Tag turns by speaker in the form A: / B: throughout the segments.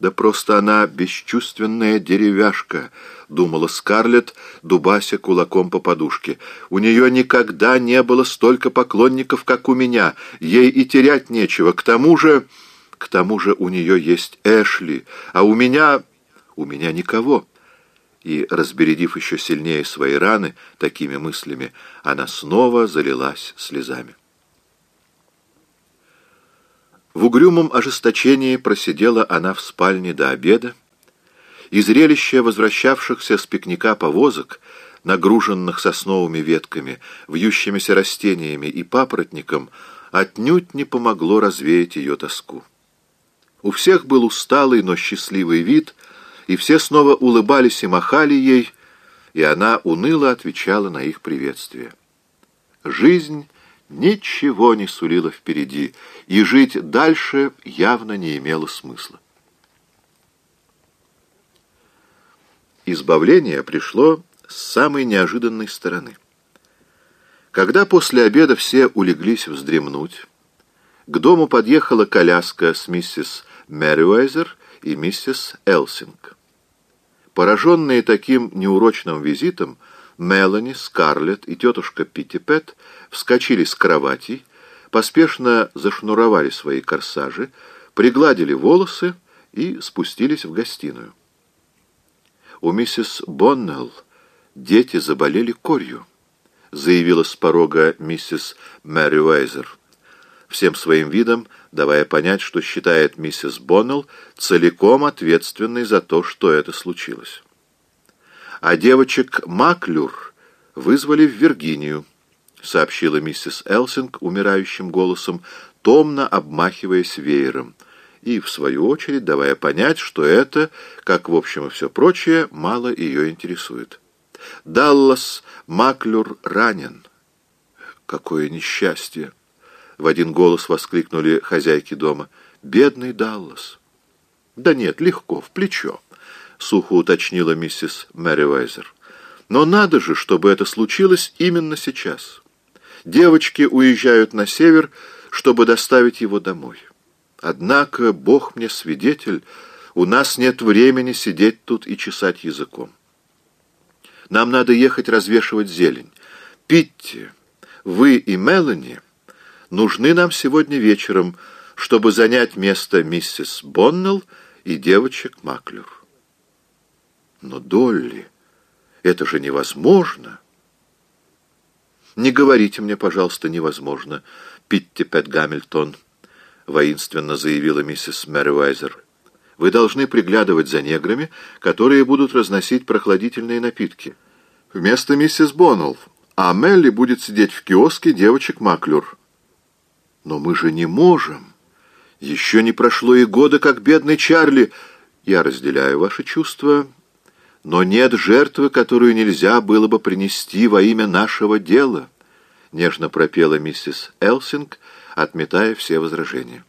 A: Да просто она бесчувственная деревяшка, — думала Скарлетт, дубася кулаком по подушке. У нее никогда не было столько поклонников, как у меня. Ей и терять нечего. К тому же... К тому же у нее есть Эшли, а у меня... У меня никого. И, разбередив еще сильнее свои раны такими мыслями, она снова залилась слезами. В угрюмом ожесточении просидела она в спальне до обеда, и зрелище возвращавшихся с пикника повозок, нагруженных сосновыми ветками, вьющимися растениями и папоротником, отнюдь не помогло развеять ее тоску. У всех был усталый, но счастливый вид, и все снова улыбались и махали ей, и она уныло отвечала на их приветствие. Жизнь ничего не сулила впереди, и жить дальше явно не имело смысла. Избавление пришло с самой неожиданной стороны. Когда после обеда все улеглись вздремнуть, к дому подъехала коляска с миссис Мэриуэзер и миссис Элсинг. Пораженные таким неурочным визитом, Мелани, Скарлетт и тетушка Питтипет вскочили с кроватей, поспешно зашнуровали свои корсажи, пригладили волосы и спустились в гостиную. У миссис Боннелл дети заболели корью, заявила с порога миссис Мэри Уэйзер, всем своим видом давая понять, что считает миссис Боннелл целиком ответственной за то, что это случилось а девочек Маклюр вызвали в Виргинию, сообщила миссис Элсинг умирающим голосом, томно обмахиваясь веером, и, в свою очередь, давая понять, что это, как, в общем, и все прочее, мало ее интересует. Даллас Маклюр ранен. Какое несчастье! В один голос воскликнули хозяйки дома. Бедный Даллас! Да нет, легко, в плечо. — сухо уточнила миссис Мэривайзер. «Но надо же, чтобы это случилось именно сейчас. Девочки уезжают на север, чтобы доставить его домой. Однако, Бог мне свидетель, у нас нет времени сидеть тут и чесать языком. Нам надо ехать развешивать зелень. Питти, вы и Мелани нужны нам сегодня вечером, чтобы занять место миссис Боннелл и девочек Маклюр. Но, Долли, это же невозможно. Не говорите мне, пожалуйста, невозможно, Питтипет Гамильтон, воинственно заявила миссис Мэривайзер. Вы должны приглядывать за неграми, которые будут разносить прохладительные напитки. Вместо миссис Боннелл, а Мелли будет сидеть в киоске девочек Маклюр. Но мы же не можем. Еще не прошло и года, как бедный Чарли. Я разделяю ваши чувства, но нет жертвы, которую нельзя было бы принести во имя нашего дела, нежно пропела миссис Элсинг, отметая все возражения.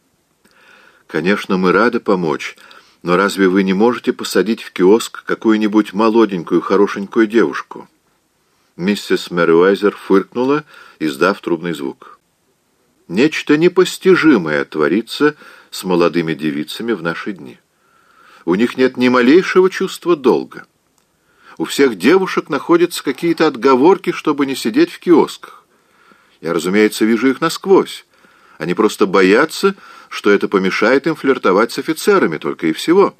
A: Конечно, мы рады помочь, но разве вы не можете посадить в киоск какую-нибудь молоденькую, хорошенькую девушку? Миссис Мэриуайзер фыркнула, издав трубный звук. Нечто непостижимое творится с молодыми девицами в наши дни. У них нет ни малейшего чувства долга. У всех девушек находятся какие-то отговорки, чтобы не сидеть в киосках. Я, разумеется, вижу их насквозь. Они просто боятся, что это помешает им флиртовать с офицерами, только и всего.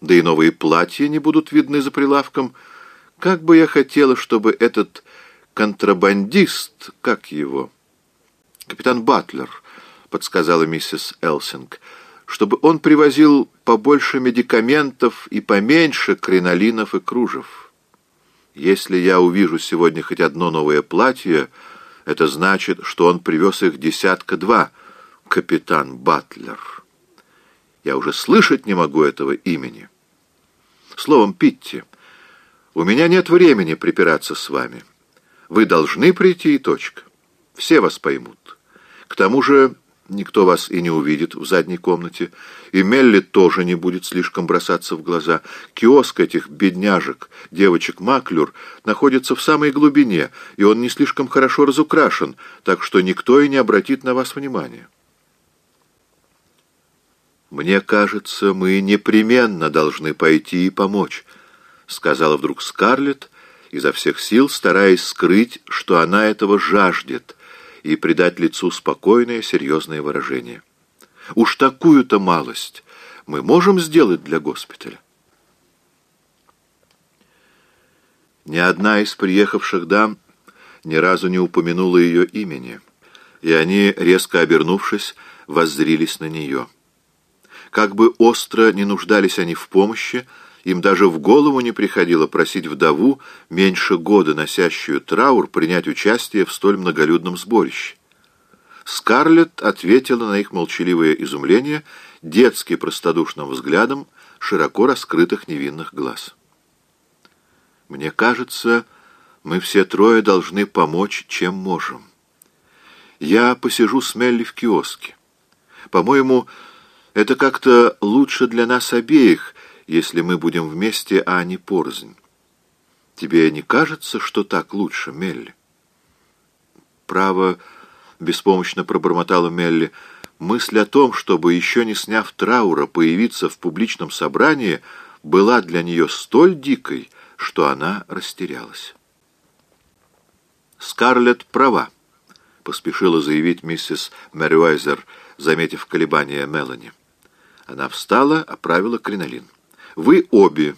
A: Да и новые платья не будут видны за прилавком. Как бы я хотела, чтобы этот контрабандист, как его? Капитан Батлер, подсказала миссис Элсинг, — чтобы он привозил побольше медикаментов и поменьше кринолинов и кружев. Если я увижу сегодня хоть одно новое платье, это значит, что он привез их десятка-два, капитан Батлер. Я уже слышать не могу этого имени. Словом, Питти, у меня нет времени припираться с вами. Вы должны прийти и точка. Все вас поймут. К тому же Никто вас и не увидит в задней комнате, и Мелли тоже не будет слишком бросаться в глаза. Киоск этих бедняжек, девочек Маклюр, находится в самой глубине, и он не слишком хорошо разукрашен, так что никто и не обратит на вас внимания. «Мне кажется, мы непременно должны пойти и помочь», — сказала вдруг Скарлетт, изо всех сил стараясь скрыть, что она этого жаждет, и придать лицу спокойное, серьезное выражение. «Уж такую-то малость мы можем сделать для госпиталя». Ни одна из приехавших дам ни разу не упомянула ее имени, и они, резко обернувшись, воззрились на нее. Как бы остро не нуждались они в помощи, им даже в голову не приходило просить вдову, меньше года носящую траур, принять участие в столь многолюдном сборище. Скарлетт ответила на их молчаливое изумление детски простодушным взглядом широко раскрытых невинных глаз. «Мне кажется, мы все трое должны помочь, чем можем. Я посижу с Мелли в киоске. По-моему, это как-то лучше для нас обеих, если мы будем вместе, а не порознь. Тебе не кажется, что так лучше, Мелли? Право, беспомощно пробормотала Мелли, мысль о том, чтобы, еще не сняв траура, появиться в публичном собрании, была для нее столь дикой, что она растерялась. Скарлетт права, поспешила заявить миссис Мэриуайзер, заметив колебания Мелани. Она встала, оправила кринолин. Вы обе,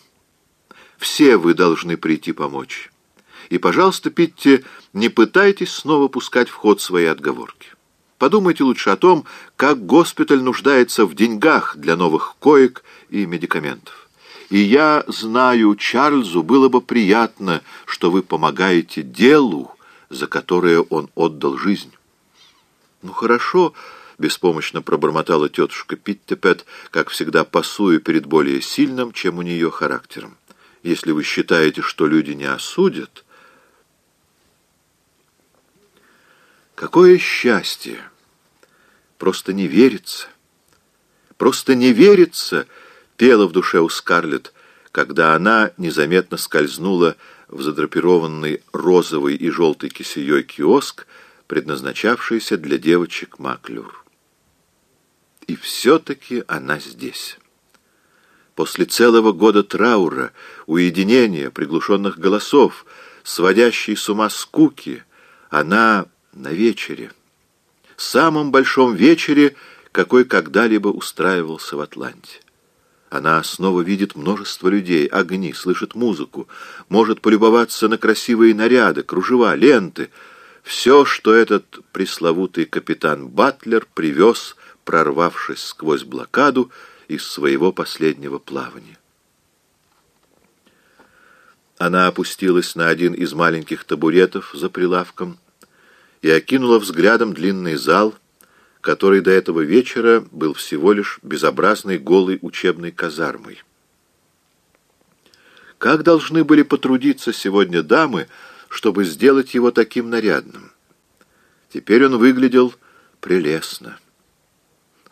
A: все вы должны прийти помочь. И, пожалуйста, Питти, не пытайтесь снова пускать в ход свои отговорки. Подумайте лучше о том, как госпиталь нуждается в деньгах для новых коек и медикаментов. И я знаю, Чарльзу было бы приятно, что вы помогаете делу, за которое он отдал жизнь. Ну, хорошо, — беспомощно пробормотала тетушка Питтепет, как всегда пасуя перед более сильным, чем у нее характером. «Если вы считаете, что люди не осудят...» Какое счастье! Просто не верится. Просто не верится, пела в душе у Скарлетт, когда она незаметно скользнула в задрапированный розовый и желтой кисеей киоск, предназначавшийся для девочек Маклюр. И все-таки она здесь. После целого года траура, уединения, приглушенных голосов, сводящей с ума скуки, она на вечере. Самом большом вечере, какой когда-либо устраивался в Атланте. Она снова видит множество людей, огни, слышит музыку, может полюбоваться на красивые наряды, кружева, ленты. Все, что этот пресловутый капитан Батлер привез прорвавшись сквозь блокаду из своего последнего плавания. Она опустилась на один из маленьких табуретов за прилавком и окинула взглядом длинный зал, который до этого вечера был всего лишь безобразной голой учебной казармой. Как должны были потрудиться сегодня дамы, чтобы сделать его таким нарядным? Теперь он выглядел прелестно.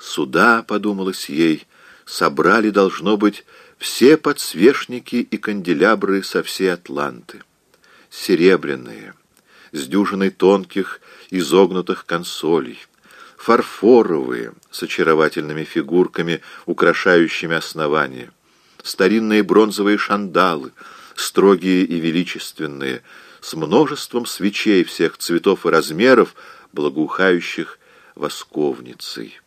A: Сюда, подумалось ей, собрали, должно быть, все подсвечники и канделябры со всей Атланты. Серебряные, с дюжиной тонких, изогнутых консолей, фарфоровые, с очаровательными фигурками, украшающими основание, старинные бронзовые шандалы, строгие и величественные, с множеством свечей всех цветов и размеров, благоухающих восковницей.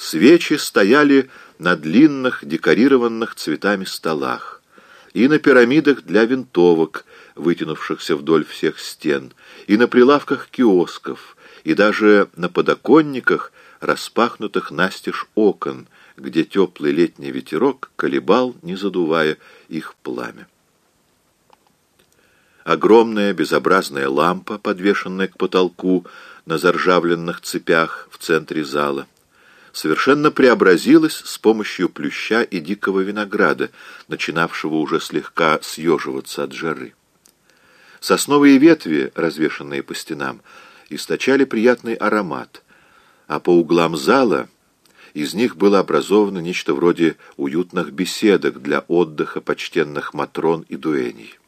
A: Свечи стояли на длинных, декорированных цветами столах и на пирамидах для винтовок, вытянувшихся вдоль всех стен, и на прилавках киосков, и даже на подоконниках, распахнутых настежь окон, где теплый летний ветерок колебал, не задувая их пламя. Огромная безобразная лампа, подвешенная к потолку на заржавленных цепях в центре зала, совершенно преобразилась с помощью плюща и дикого винограда, начинавшего уже слегка съеживаться от жары. Сосновые ветви, развешанные по стенам, источали приятный аромат, а по углам зала из них было образовано нечто вроде уютных беседок для отдыха почтенных матрон и дуэней.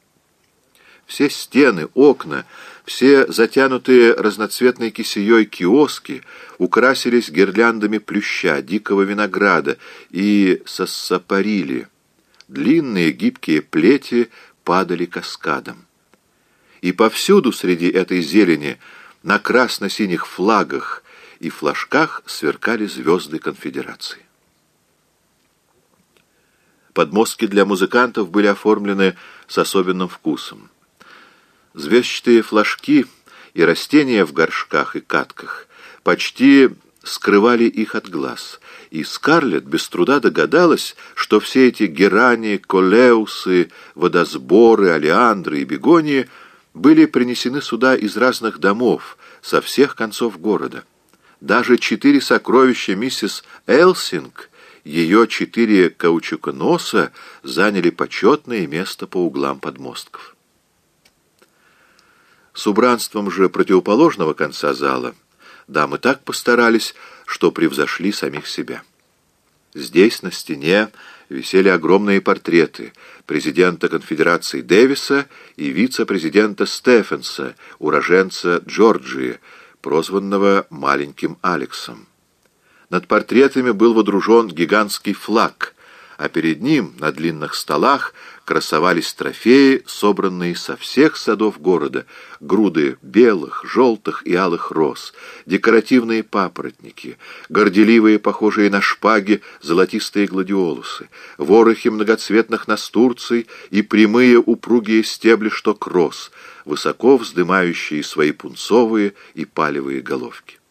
A: Все стены, окна, все затянутые разноцветной кисеей киоски украсились гирляндами плюща, дикого винограда и сассапарили. Длинные гибкие плети падали каскадом. И повсюду среди этой зелени на красно-синих флагах и флажках сверкали звезды конфедерации. Подмостки для музыкантов были оформлены с особенным вкусом. Звездчатые флажки и растения в горшках и катках почти скрывали их от глаз, и Скарлетт без труда догадалась, что все эти герани, колеусы, водосборы, алиандры и бегонии были принесены сюда из разных домов, со всех концов города. Даже четыре сокровища миссис Элсинг, ее четыре каучуконоса, заняли почетное место по углам подмостков. С убранством же противоположного конца зала дамы так постарались, что превзошли самих себя. Здесь на стене висели огромные портреты президента конфедерации Дэвиса и вице-президента Стефенса, уроженца Джорджии, прозванного «маленьким Алексом». Над портретами был водружен гигантский флаг, а перед ним на длинных столах красовались трофеи, собранные со всех садов города, груды белых, желтых и алых роз, декоративные папоротники, горделивые, похожие на шпаги, золотистые гладиолусы, ворохи многоцветных настурций и прямые упругие стебли шток роз, высоко вздымающие свои пунцовые и палевые головки.